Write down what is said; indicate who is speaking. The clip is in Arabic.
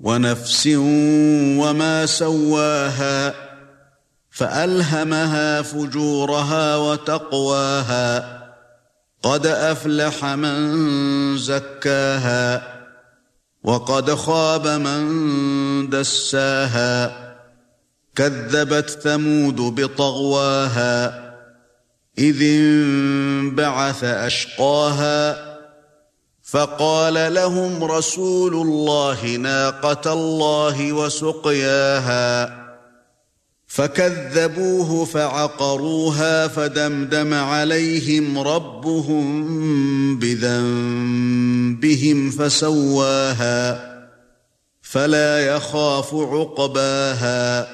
Speaker 1: ونفس وما سواها فألهمها فجورها وتقواها قد أفلح من زكاها وقد خاب من دساها كذبت ثمود بطغواها إذ انبعث أشقاها فقال لهم رسول الله ناقة الله وسقياها فكذبوه فعقروها فدمدم عليهم ربهم بذنبهم فسواها فلا يخاف عقباها.